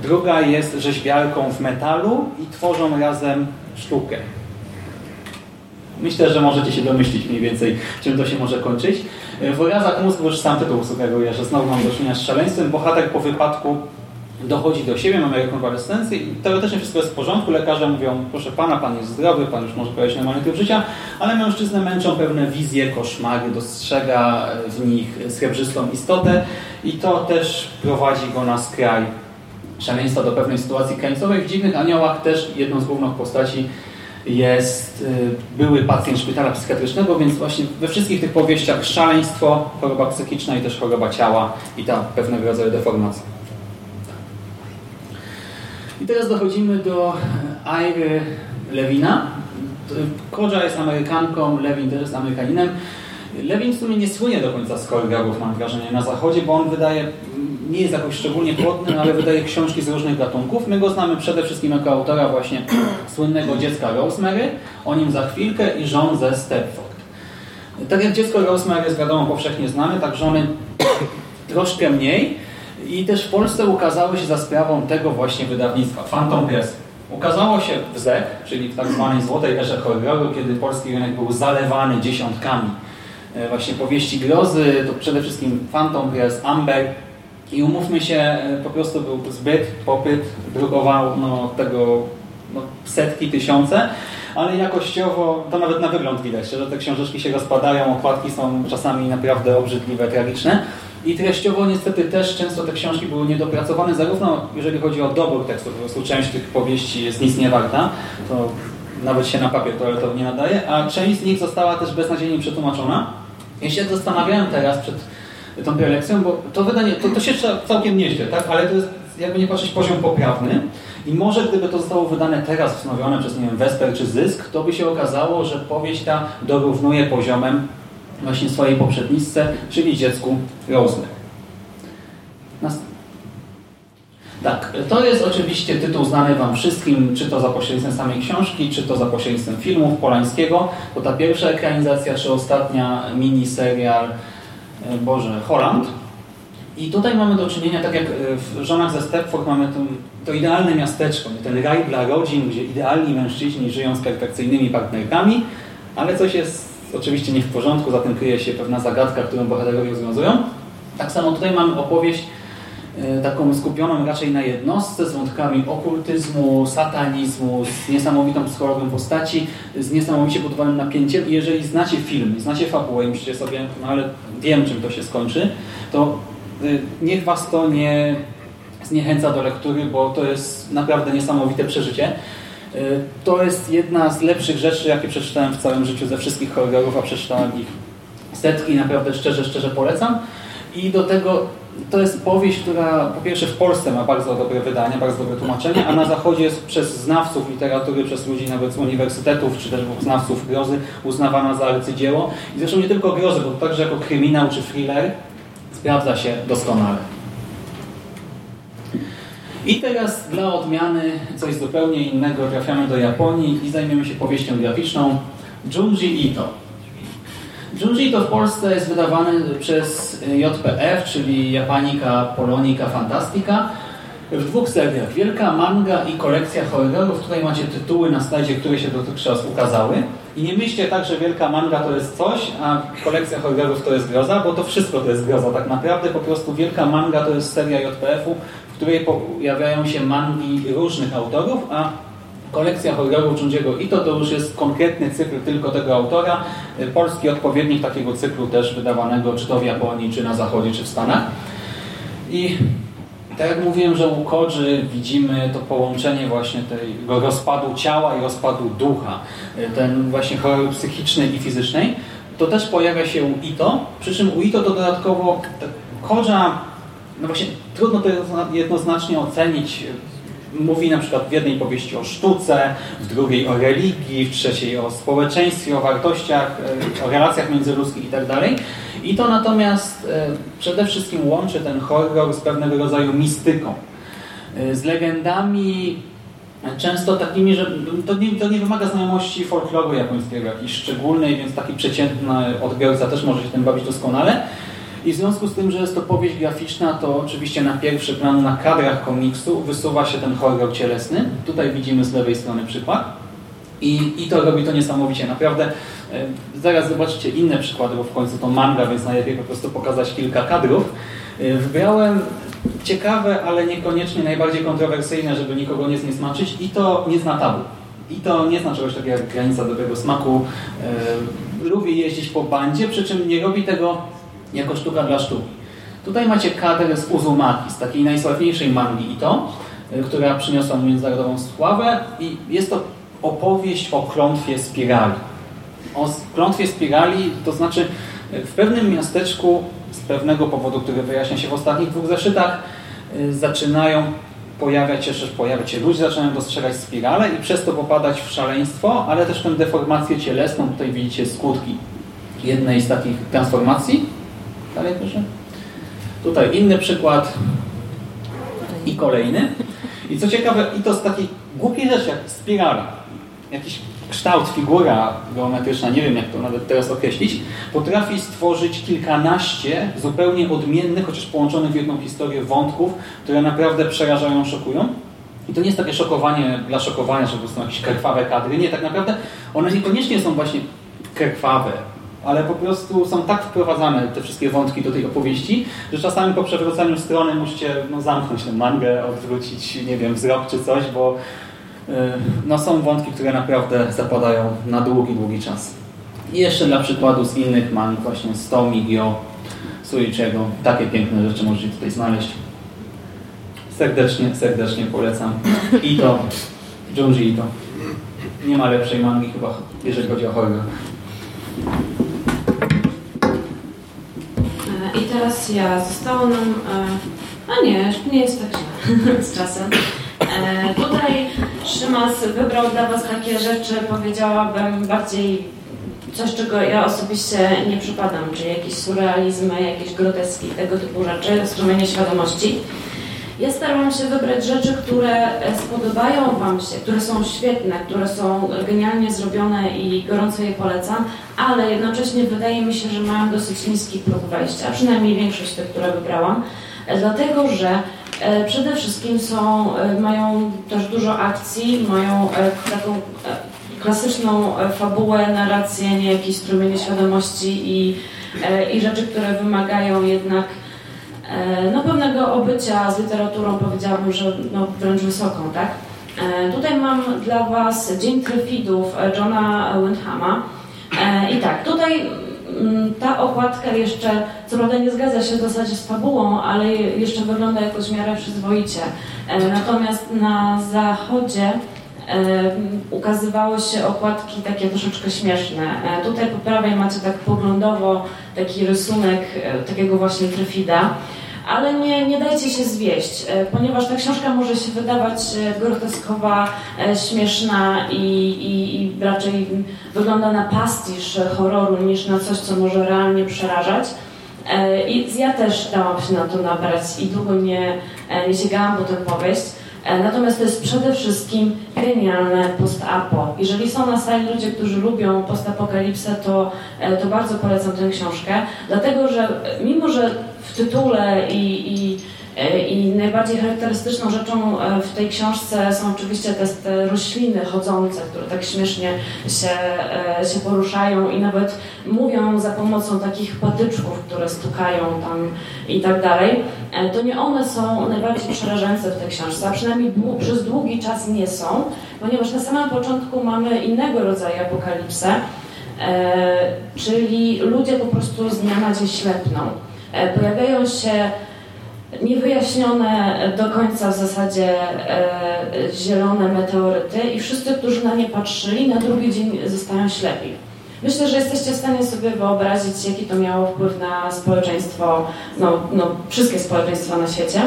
druga jest rzeźbiarką w metalu i tworzą razem sztukę. Myślę, że możecie się domyślić mniej więcej, czym to się może kończyć. W Urazach mózgu już sam tytuł sugeruje, że znowu mam do czynienia z szaleństwem. Bohater po wypadku dochodzi do siebie, mamy rekonwalescencję i teoretycznie wszystko jest w porządku. Lekarze mówią, proszę pana, pan jest zdrowy, pan już może prowadzić normalny tryb życia, ale mężczyznę męczą pewne wizje, koszmary, dostrzega w nich srebrzystą istotę i to też prowadzi go na skraj szaleństwa do pewnej sytuacji krańcowej. W Dziwnych Aniołach też jedną z głównych postaci jest były pacjent szpitala psychiatrycznego, więc właśnie we wszystkich tych powieściach szaleństwo, choroba psychiczna i też choroba ciała i ta pewnego rodzaju deformacja. I teraz dochodzimy do Airy Lewina. Kodża jest Amerykanką, Lewin też jest Amerykaninem. Lewin w sumie nie słynie do końca z choreografów, mam wrażenie, na zachodzie, bo on wydaje, nie jest jakoś szczególnie płodny, ale wydaje książki z różnych gatunków. My go znamy przede wszystkim jako autora właśnie słynnego dziecka Rosemary, o nim za chwilkę i żon ze Stepford. Tak jak dziecko Rosemary jest wiadomo powszechnie znane, tak żony troszkę mniej i też w Polsce ukazały się za sprawą tego właśnie wydawnictwa, Phantom Press. Ukazało się w ZEK, czyli w tak zwanej złotej erze horroru, kiedy polski rynek był zalewany dziesiątkami właśnie powieści grozy, to przede wszystkim Phantom Press, Amber i umówmy się, po prostu był zbyt popyt, drukował no, tego no, setki, tysiące, ale jakościowo to nawet na wygląd widać, że te książeczki się rozpadają, okładki są czasami naprawdę obrzydliwe, tragiczne. I treściowo niestety też często te książki były niedopracowane, zarówno jeżeli chodzi o dobór tekstu, po prostu część tych powieści jest nic nie warta, to nawet się na papier toaletowy nie nadaje, a część z nich została też beznadziejnie przetłumaczona. Ja się zastanawiałem teraz przed tą prelekcją, bo to wydanie, to, to się całkiem nieźle, tak? ale to jest jakby nie patrzeć poziom poprawny i może gdyby to zostało wydane teraz, wznowione przez, nie wiem, Wesper czy Zysk, to by się okazało, że powieść ta dorównuje poziomem właśnie swojej poprzedniczce, czyli dziecku Rosemary. Tak, to jest oczywiście tytuł znany Wam wszystkim, czy to za pośrednictwem samej książki, czy to za pośrednictwem filmów Polańskiego. To ta pierwsza ekranizacja, czy ostatnia miniserial, Boże, Holland. I tutaj mamy do czynienia, tak jak w Żonach ze Stepford mamy to, to idealne miasteczko, ten raj dla rodzin, gdzie idealni mężczyźni żyją z perfekcyjnymi partnerkami, ale coś jest oczywiście nie w porządku, za tym kryje się pewna zagadka, którą bohaterowie rozwiązują. Tak samo tutaj mamy opowieść taką skupioną raczej na jednostce z wątkami okultyzmu, satanizmu, z niesamowitą psychologią postaci, z niesamowicie budowanym napięciem i jeżeli znacie film, znacie fabułę i myślicie sobie, no ale wiem czym to się skończy, to niech Was to nie zniechęca do lektury, bo to jest naprawdę niesamowite przeżycie. To jest jedna z lepszych rzeczy, jakie przeczytałem w całym życiu ze wszystkich horrorów, a przeczytałem ich setki, naprawdę szczerze, szczerze polecam. I do tego to jest powieść, która po pierwsze w Polsce ma bardzo dobre wydanie, bardzo dobre tłumaczenie, a na zachodzie jest przez znawców literatury, przez ludzi nawet z uniwersytetów, czy też znawców grozy uznawana za arcydzieło. I zresztą nie tylko grozy, bo także jako kryminał czy thriller sprawdza się doskonale. I teraz dla odmiany coś zupełnie innego. Trafiamy do Japonii i zajmiemy się powieścią graficzną Junji Ito. Junji to w Polsce jest wydawany przez JPF, czyli Japanika Polonika Fantastica w dwóch seriach. Wielka manga i kolekcja horrorów. Tutaj macie tytuły na slajdzie, które się dotychczas ukazały. I nie myślcie tak, że wielka manga to jest coś, a kolekcja horrorów to jest groza, bo to wszystko to jest groza. Tak naprawdę po prostu wielka manga to jest seria JPF-u, w której pojawiają się mangi różnych autorów, a kolekcja horrorów Junjiego Ito to już jest konkretny cykl tylko tego autora. Polski odpowiednik takiego cyklu też wydawanego czy to w Japonii, czy na Zachodzie, czy w Stanach. I tak jak mówiłem, że u Kodży widzimy to połączenie właśnie tego rozpadu ciała i rozpadu ducha, ten właśnie choroby psychicznej i fizycznej, to też pojawia się u Ito, przy czym u Ito to dodatkowo Kodża, no właśnie trudno to jednoznacznie ocenić, mówi na przykład w jednej powieści o sztuce, w drugiej o religii, w trzeciej o społeczeństwie, o wartościach, o relacjach międzyludzkich itd. I to natomiast e, przede wszystkim łączy ten horror z pewnego rodzaju mistyką. E, z legendami często takimi, że to nie, to nie wymaga znajomości folkloru japońskiego jakiejś szczególnej, więc taki przeciętny odbiorca też może się tym bawić doskonale. I w związku z tym, że jest to powieść graficzna, to oczywiście na pierwszy plan na kadrach komiksu wysuwa się ten horror cielesny. Tutaj widzimy z lewej strony przykład. I, I to robi to niesamowicie. Naprawdę e, zaraz zobaczycie inne przykłady, bo w końcu to manga, więc najlepiej po prostu pokazać kilka kadrów. E, wybrałem ciekawe, ale niekoniecznie najbardziej kontrowersyjne, żeby nikogo nie zniesmaczyć i to nie zna tabu. I to nie zna czegoś takiego jak granica dobrego smaku. E, lubi jeździć po bandzie, przy czym nie robi tego jako sztuka dla sztuki. Tutaj macie kadrę z Uzumaki, z takiej najsławniejszej mangi Ito, która przyniosła mu międzynarodową sławę i jest to opowieść o klątwie spirali. O klątwie spirali, to znaczy w pewnym miasteczku z pewnego powodu, który wyjaśnia się w ostatnich dwóch zeszytach, y, zaczynają pojawiać się, pojawiać się ludzie, zaczynają dostrzegać spirale i przez to popadać w szaleństwo, ale też tę deformację cielesną. Tutaj widzicie skutki jednej z takich transformacji. Dalej proszę. Tutaj inny przykład i kolejny. I co ciekawe, i to z takiej głupiej rzeczy jak spirala jakiś kształt, figura geometryczna, nie wiem jak to nawet teraz określić, potrafi stworzyć kilkanaście zupełnie odmiennych, chociaż połączonych w jedną historię wątków, które naprawdę przerażają, szokują. I to nie jest takie szokowanie dla szokowania, że to są jakieś krwawe kadry. Nie, tak naprawdę one niekoniecznie są właśnie krwawe, ale po prostu są tak wprowadzane te wszystkie wątki do tej opowieści, że czasami po przewróceniu strony musicie no, zamknąć tę mangę, odwrócić, nie wiem, wzrok czy coś, bo no są wątki, które naprawdę zapadają na długi, długi czas. I jeszcze dla przykładu z innych mang, właśnie z Tomi, Suichiego. Takie piękne rzeczy możecie tutaj znaleźć. Serdecznie, serdecznie polecam. Ito, Junji Ito. Nie ma lepszej mangi chyba, jeżeli chodzi o horror. I teraz ja. Zostało nam... E, a nie, nie jest tak źle z czasem. E, tutaj Szymas wybrał dla Was takie rzeczy, powiedziałabym, bardziej coś, czego ja osobiście nie przypadam, czyli jakieś surrealizmy, jakieś groteski, tego typu rzeczy, strumienie świadomości. Ja starałam się wybrać rzeczy, które spodobają Wam się, które są świetne, które są genialnie zrobione i gorąco je polecam, ale jednocześnie wydaje mi się, że mają dosyć niski próg wejścia, przynajmniej większość tych, które wybrałam, dlatego że E, przede wszystkim są, e, mają też dużo akcji, mają e, taką klasyczną fabułę, narrację, nie jakieś strumienie świadomości i, i rzeczy, które wymagają jednak no, pewnego obycia z literaturą, powiedziałabym, że no, wręcz wysoką, tak? Tutaj mam dla Was Dzień Tryfidów Johna Wyndhama. I tak, tutaj mm, ta okładka jeszcze, co prawda nie zgadza się w zasadzie z fabułą, ale jeszcze wygląda jakoś w miarę przyzwoicie. E, Natomiast na zachodzie e, ukazywały się okładki takie troszeczkę śmieszne. E, Tutaj po prawej macie tak poglądowo taki rysunek e, takiego właśnie tryfida. Ale nie, nie dajcie się zwieść, e, ponieważ ta książka może się wydawać e, groteskowa, e, śmieszna i, i, i raczej wygląda na pastisz horroru niż na coś, co może realnie przerażać. E, I ja też dałam się na to nabrać i długo nie, e, nie sięgałam po tę powieść. E, Natomiast to jest przede wszystkim genialne post-apo. Jeżeli są na sali ludzie, którzy lubią post-apokalipsę, to, e, to bardzo polecam tę książkę, dlatego że mimo, że w tytule i, i, i najbardziej charakterystyczną rzeczą e, w tej książce są oczywiście te, te rośliny chodzące, które tak śmiesznie się, e, się poruszają i nawet mówią za pomocą takich patyczków, które stukają tam i tak dalej, e, to nie one są najbardziej przerażające w tej książce, a przynajmniej dłu- przez długi czas nie są, ponieważ na samym początku mamy innego rodzaju apokalipsę, e, czyli ludzie po prostu z dnia na dzień ślepną. E, pojawiają się niewyjaśnione do końca w zasadzie e, zielone meteoryty i wszyscy, którzy na nie patrzyli, na drugi dzień zostają ślepi. Myślę, że jesteście w stanie sobie wyobrazić, jaki to miało wpływ na społeczeństwo, no, no wszystkie społeczeństwa na świecie.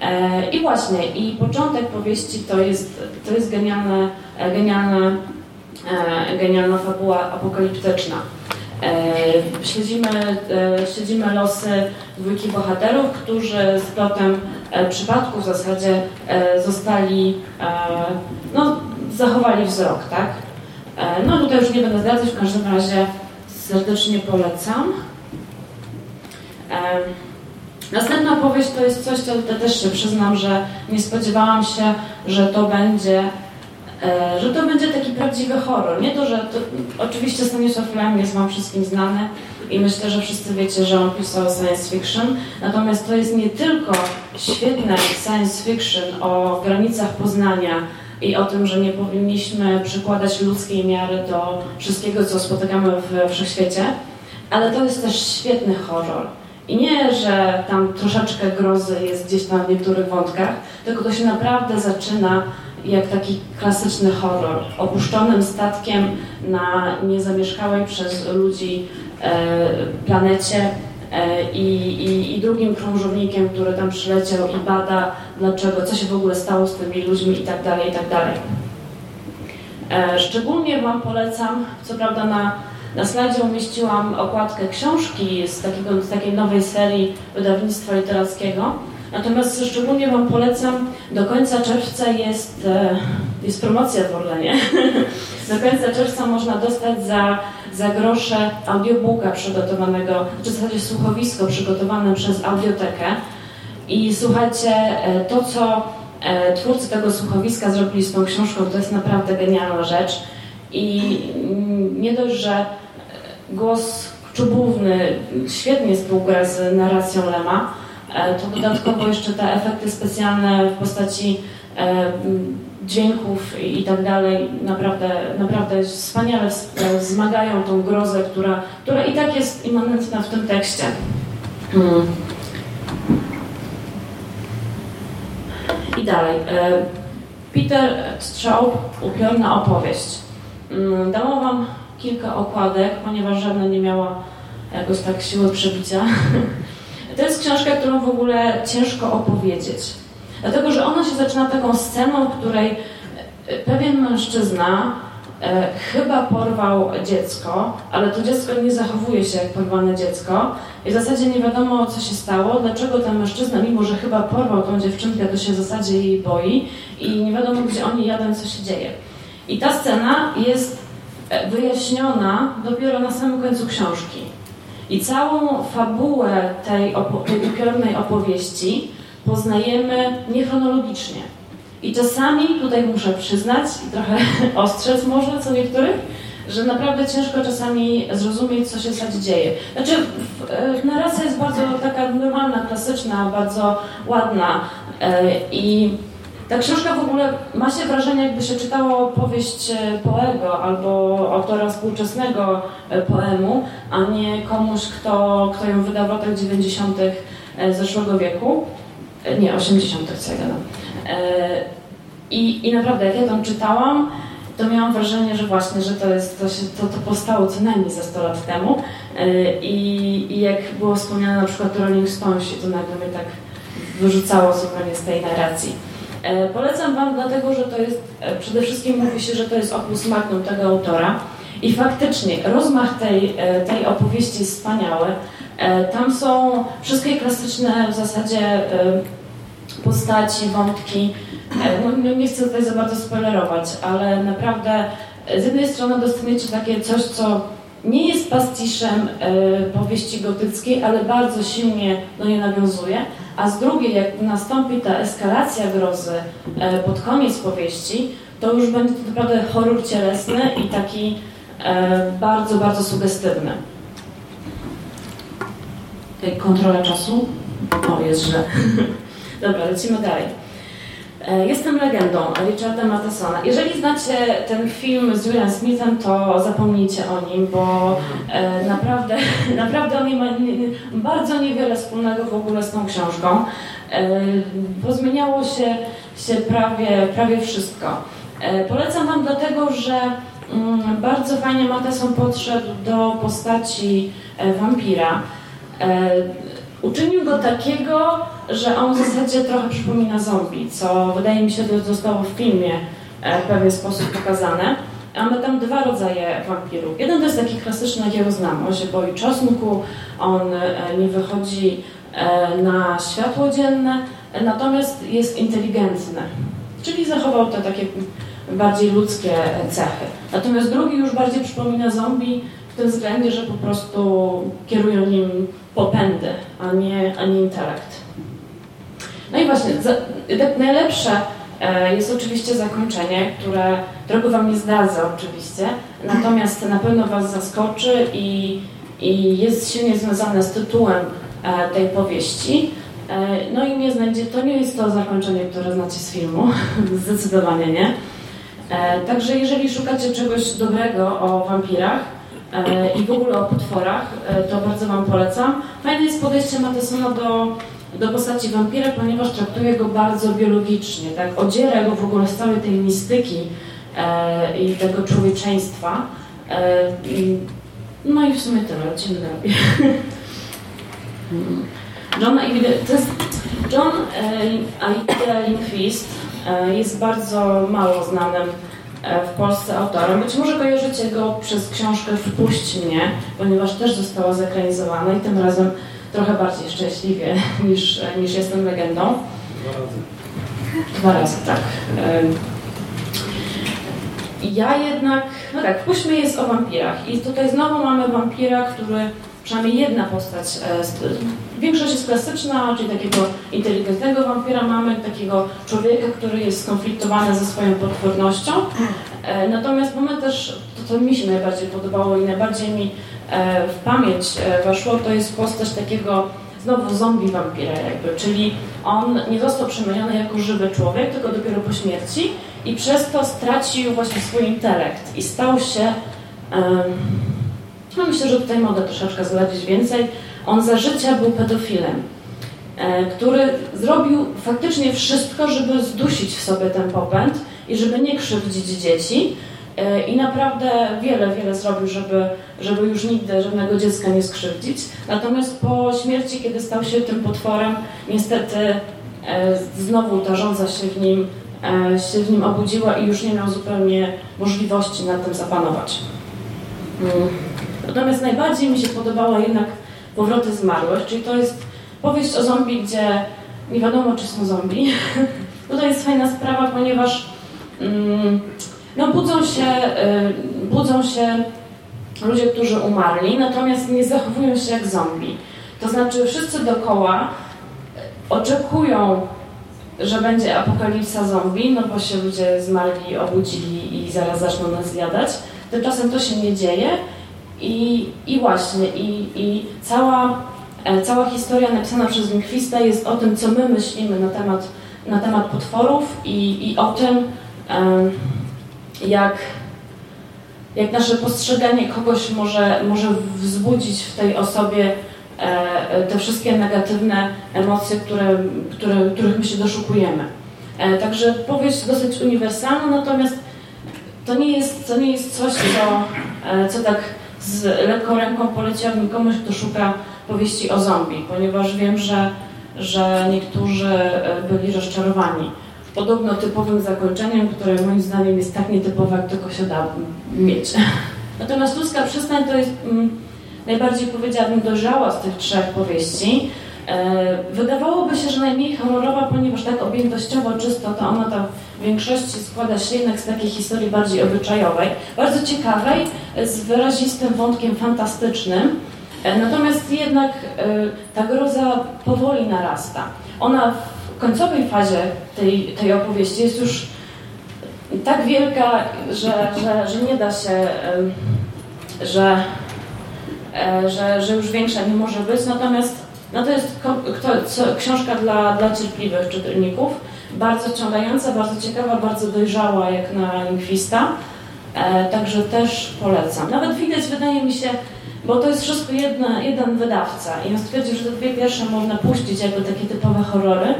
E, I właśnie, i początek powieści to jest, to jest genialne, genialne, genialna fabuła apokaliptyczna. E, Śledzimy, e, śledzimy losy dwójki bohaterów, którzy z plotem e, przypadku w zasadzie e, zostali, e, no, zachowali wzrok, tak? E, No tutaj już nie będę zdradzać, w każdym razie serdecznie polecam. E, Następna powieść to jest coś, co też się przyznam, że nie spodziewałam się, że to będzie e, że to będzie taki prawdziwy horror. Nie to, że to, oczywiście Stanisław Lem jest Wam wszystkim znany i myślę, że wszyscy wiecie, że on pisał science fiction, natomiast to jest nie tylko świetne science fiction o granicach poznania i o tym, że nie powinniśmy przykładać ludzkiej miary do wszystkiego, co spotykamy w wszechświecie, ale to jest też świetny horror. I nie, że tam troszeczkę grozy jest gdzieś tam w niektórych wątkach, tylko to się naprawdę zaczyna jak taki klasyczny horror. Opuszczonym statkiem na niezamieszkałej przez ludzi e, planecie e, i, i, i drugim krążownikiem, który tam przyleciał i bada dlaczego, co się w ogóle stało z tymi ludźmi i tak dalej, i tak dalej. E, Szczególnie Wam polecam, co prawda na, na slajdzie umieściłam okładkę książki z, takiego, z takiej nowej serii wydawnictwa literackiego, natomiast szczególnie Wam polecam, do końca czerwca jest, e, jest promocja w Orlenie. Do końca czerwca można dostać za, za grosze audiobooka przygotowanego, czy w zasadzie słuchowisko przygotowane przez audiotekę. I słuchajcie, e, to co e, twórcy tego słuchowiska zrobili z tą książką, to jest naprawdę genialna rzecz. I mm, nie dość, że głos czubówny świetnie współgra z narracją Lema, to dodatkowo jeszcze te efekty specjalne w postaci e, dźwięków i, tak dalej naprawdę, naprawdę wspaniale wz- e, wzmagają tą grozę, która, która i tak jest immanentna w tym tekście. Mm. I dalej. E, Peter Straub, upiorna opowieść. Mm, Dałam Wam kilka okładek, ponieważ żadna nie miała jakoś tak siły przebicia. To jest książka, którą w ogóle ciężko opowiedzieć. Dlatego, że ona się zaczyna taką sceną, w której e, pewien mężczyzna e, chyba porwał dziecko, ale to dziecko nie zachowuje się jak porwane dziecko. I w zasadzie nie wiadomo, co się stało, dlaczego ten mężczyzna, mimo że chyba porwał tą dziewczynkę, to się w zasadzie jej boi i nie wiadomo, gdzie oni jadą, co się dzieje. I ta scena jest e, wyjaśniona dopiero na samym końcu książki. I całą fabułę tej, opo- tej upiornej opowieści poznajemy niechronologicznie. I czasami, tutaj muszę przyznać i trochę ostrzec może co niektórych, że naprawdę ciężko czasami zrozumieć, co się zasadzie dzieje. Znaczy, e, narracja jest bardzo taka normalna, klasyczna, bardzo ładna e, i Ta książka w ogóle ma się wrażenie, jakby się czytało powieść e, Poego albo autora współczesnego e, poemu, a nie komuś, kto, kto ją wydał w latach 90. e, zeszłego wieku. Nie, 80. co ja gadam. I, I naprawdę, jak ja tam czytałam, to miałam wrażenie, że właśnie, że to, jest, to, się, to, to powstało co najmniej ze 100 lat temu. I, I jak było wspomniane na przykład Rolling Stonesi, to nagle mnie tak wyrzucało zupełnie z tej narracji. E, Polecam Wam dlatego, że to jest, e, przede wszystkim mówi się, że to jest opus magnum tego autora i faktycznie rozmach tej, e, tej opowieści jest wspaniały. Tam są wszystkie klasyczne w zasadzie postaci, wątki. No, nie- chcę tutaj za bardzo spoilerować, ale naprawdę z jednej strony dostaniecie takie coś, co nie jest pastiszem e, powieści gotyckiej, ale bardzo silnie do niej nawiązuje, a z drugiej, jak nastąpi ta eskalacja grozy e, pod koniec powieści, to już będzie to naprawdę horror cielesny i taki e, bardzo, bardzo sugestywny. Kontrola czasu? O, jest. Dobra, lecimy dalej. E, Jestem legendą Richarda Mathesona. Jeżeli znacie ten film z Willem Smithem, to zapomnijcie o nim, bo e, naprawdę, naprawdę on ma bardzo niewiele wspólnego w ogóle z tą książką. E, pozmieniało się, się prawie, prawie wszystko. E, polecam Wam dlatego, że mm, bardzo fajnie Matheson podszedł do postaci wampira. Uczynił go takiego, że on w zasadzie trochę przypomina zombie, co wydaje mi się, że zostało w filmie e, w pewien sposób pokazane. Mamy tam dwa rodzaje wampirów. Jeden to jest taki klasyczny, jakiego znam. On się boi czosnku, on e, nie wychodzi e, na światło dzienne, natomiast jest inteligentny. Czyli zachował te takie bardziej ludzkie cechy. Natomiast drugi już bardziej przypomina zombie tym względzie, że po prostu kierują nim popędy, a nie, a nie intelekt. No i właśnie, za, najlepsze e, jest oczywiście zakończenie, które, którego Wam nie zdradzę oczywiście, natomiast na pewno Was zaskoczy i, i jest silnie związane z tytułem e, tej powieści. E, no i nie znajdzie, to nie jest to zakończenie, które znacie z filmu, zdecydowanie nie. Także jeżeli szukacie czegoś dobrego o wampirach i w ogóle o potworach, e, to bardzo Wam polecam. Fajne jest podejście Mathesona do, do postaci wampira, ponieważ traktuje go bardzo biologicznie, tak? Odziera go w ogóle z całej tej mistyki e, i tego człowieczeństwa. E, i- no i w sumie tyle, lecimy dalej. John, to jest John e, Aida Lindqvist e, jest bardzo mało znanym e, w Polsce autorem. Być może kojarzycie go przez książkę Wpuść mnie, ponieważ też została zekranizowana i tym razem trochę bardziej szczęśliwie niż, niż Jestem legendą. Dwa razy, tak. E, Ja jednak, no tak, Wpuść mnie jest o wampirach i tutaj znowu mamy wampira, który przynajmniej jedna postać, e, większość jest klasyczna, czyli takiego inteligentnego wampira mamy, takiego człowieka, który jest skonfliktowany ze swoją potwornością. E, Natomiast mamy też, to, to mi się najbardziej podobało i najbardziej mi e, w pamięć e, weszło, to jest postać takiego znowu zombie wampira jakby, czyli on nie został przemieniony jako żywy człowiek, tylko dopiero po śmierci i przez to stracił właśnie swój intelekt i stał się em, no myślę, że tutaj mogę troszeczkę zdradzić więcej. On za życia był pedofilem, e, który zrobił faktycznie wszystko, żeby zdusić w sobie ten popęd i żeby nie krzywdzić dzieci. E, I naprawdę wiele, wiele zrobił, żeby, żeby już nigdy żadnego dziecka nie skrzywdzić. Natomiast po śmierci, kiedy stał się tym potworem, niestety e, znowu ta żądza się w nim, się w nim obudziła i już nie miał zupełnie możliwości nad tym zapanować. Mm. Natomiast najbardziej mi się podobała jednak Powroty Zmarłych, czyli to jest powieść o zombie, gdzie nie wiadomo, czy są zombie. Tutaj jest fajna sprawa, ponieważ mm, no, budzą, się, y, budzą się ludzie, którzy umarli, natomiast nie zachowują się jak zombie. To znaczy wszyscy dookoła y, oczekują, że będzie apokalipsa zombie, no bo się ludzie zmarli, obudzili i zaraz zaczną nas zjadać. Tymczasem to się nie dzieje i, i właśnie, i, i cała, e, cała historia napisana przez Lindqvista jest o tym, co my myślimy na temat na temat potworów i, i o tym, jak, jak nasze postrzeganie kogoś może, może wzbudzić w tej osobie e, te wszystkie negatywne emocje, które, które, których my się doszukujemy. E, Także powieść dosyć uniwersalna, natomiast to nie jest, to nie jest coś, co, co tak z lekką ręką poleciłabym komuś, kto szuka powieści o zombie, ponieważ wiem, że, że niektórzy e, byli rozczarowani. Podobno typowym zakończeniem, które moim zdaniem jest tak nietypowe, jak tylko się da mieć. Natomiast Ludzka Przystań to jest mm, najbardziej, powiedziałabym, dojrzała z tych trzech powieści. E, Wydawałoby się, że najmniej horrorowa, ponieważ tak objętościowo czysto to ona tam w większości składa się jednak z takiej historii bardziej obyczajowej, bardzo ciekawej, z wyrazistym wątkiem fantastycznym. E, Natomiast jednak e, ta groza powoli narasta. Ona w końcowej fazie tej, tej opowieści jest już tak wielka, że, że, że nie da się, że, e, że, że już większa nie może być. Natomiast no to jest książka dla, dla cierpliwych czytelników. Bardzo ciągająca, bardzo ciekawa, bardzo dojrzała jak na lingwista. E, także też polecam. Nawet widać, wydaje mi się, bo to jest wszystko jedna, jeden wydawca i on stwierdził, że te dwie pierwsze można puścić jako takie typowe horrory,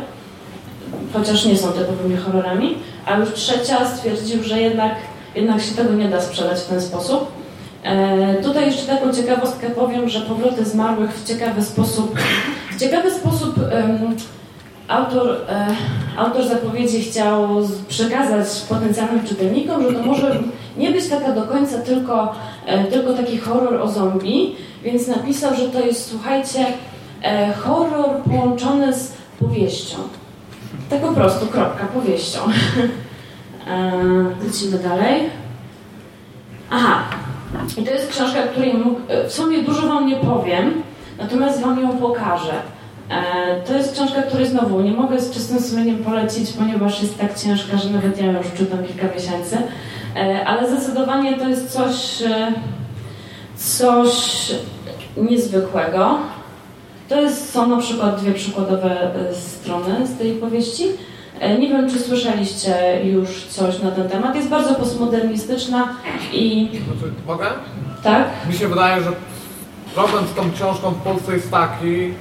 chociaż nie są typowymi horrorami, a już trzecia stwierdził, że jednak, jednak się tego nie da sprzedać w ten sposób. E, tutaj jeszcze taką ciekawostkę powiem, że powroty zmarłych w ciekawy sposób, w ciekawy sposób em, autor, e, autor zapowiedzi chciał przekazać potencjalnym czytelnikom, że to może nie być taka do końca tylko, e, tylko taki horror o zombie, więc napisał, że to jest, słuchajcie, e, horror połączony z powieścią. Tak po prostu, kropka, powieścią. E, lecimy dalej. Aha, i to jest książka, której mógł, w sumie dużo Wam nie powiem, natomiast Wam ją pokażę. E, To jest książka, której znowu nie mogę z czystym sumieniem polecić, ponieważ jest tak ciężka, że nawet ja ją już czytam kilka miesięcy. E, Ale zdecydowanie to jest coś, e, coś niezwykłego. To jest, są na przykład dwie przykładowe strony z tej powieści. Nie wiem, czy słyszeliście już coś na ten temat. Jest bardzo postmodernistyczna i mogę? tak, Mi się wydaje, że problem z tą książką w Polsce jest taki,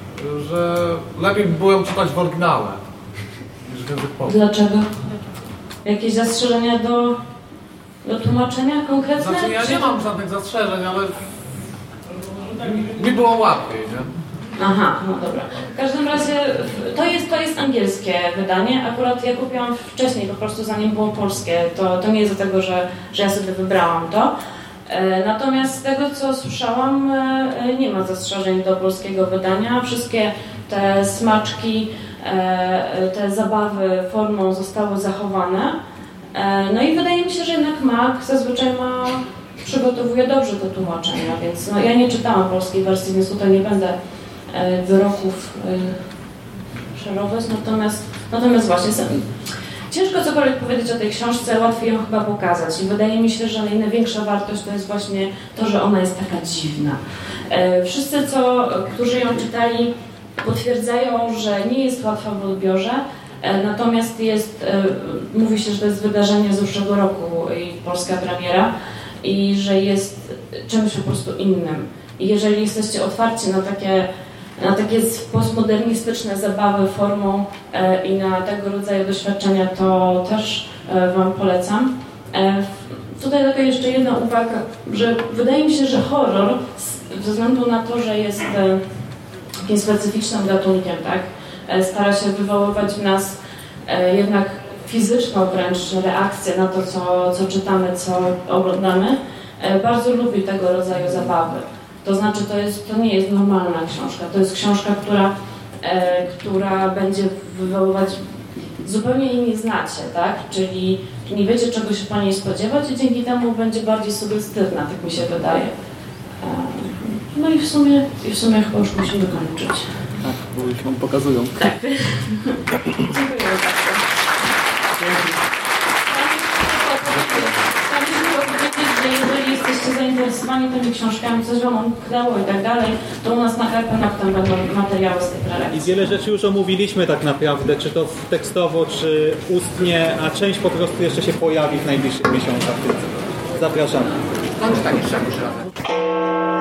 że lepiej by było ją czytać w oryginale niż w języku polskim. dlaczego? Jakieś zastrzeżenia do, do tłumaczenia konkretne? Znaczy ja nie mam żadnych zastrzeżeń, ale mi było łatwiej, nie? Aha, no dobra. W każdym razie to jest, to jest angielskie wydanie. Akurat ja kupiłam wcześniej, po prostu zanim było polskie. To, to nie jest dlatego, że, że ja sobie wybrałam to. E, Natomiast z tego, co słyszałam, e, nie ma zastrzeżeń do polskiego wydania. Wszystkie te smaczki, e, te zabawy formą zostały zachowane. E, No i wydaje mi się, że jednak Mac zazwyczaj ma, przygotowuje dobrze te tłumaczenia, więc no, ja nie czytałam polskiej wersji, więc tutaj nie będę e, wyroków e, szerować, natomiast, natomiast właśnie ciężko cokolwiek powiedzieć o tej książce, łatwiej ją chyba pokazać i wydaje mi się, że jej największa wartość to jest właśnie to, że ona jest taka dziwna. E, Wszyscy, co, którzy ją czytali, potwierdzają, że nie jest łatwa w odbiorze, e, natomiast jest, e, mówi się, że to jest wydarzenie z zeszłego roku i polska premiera i że jest czymś po prostu innym. I jeżeli jesteście otwarci na takie, na takie postmodernistyczne zabawy formą e, i na tego rodzaju doświadczenia, to też e, Wam polecam. E, tutaj taka jeszcze jedna uwaga, że wydaje mi się, że horror ze względu na to, że jest takim specyficznym gatunkiem, tak, stara się wywoływać w nas jednak fizyczną wręcz reakcję na to, co, co czytamy, co oglądamy, bardzo lubi tego rodzaju zabawy. To znaczy, to, jest, to nie jest normalna książka. To jest książka, która, e, która będzie wywoływać. Zupełnie jej nie znacie, tak? Czyli nie wiecie, czego się po niej spodziewać, i dzięki temu będzie bardziej sugestywna, tak mi się wydaje. E, no i w sumie, i w sumie chyba już musimy kończyć. Tak, bo już nam pokazują. Tak. Dziękuję bardzo. Jesteście zainteresowani tymi książkami, coś Wam umknęło i tak dalej, to u nas na Carpe Noctem będą materiały z tych I prelekcji. wiele rzeczy już omówiliśmy tak naprawdę, czy to tekstowo, czy ustnie, a część po prostu jeszcze się pojawi w najbliższych miesiącach. Zapraszamy. Jeszcze jakoś razem.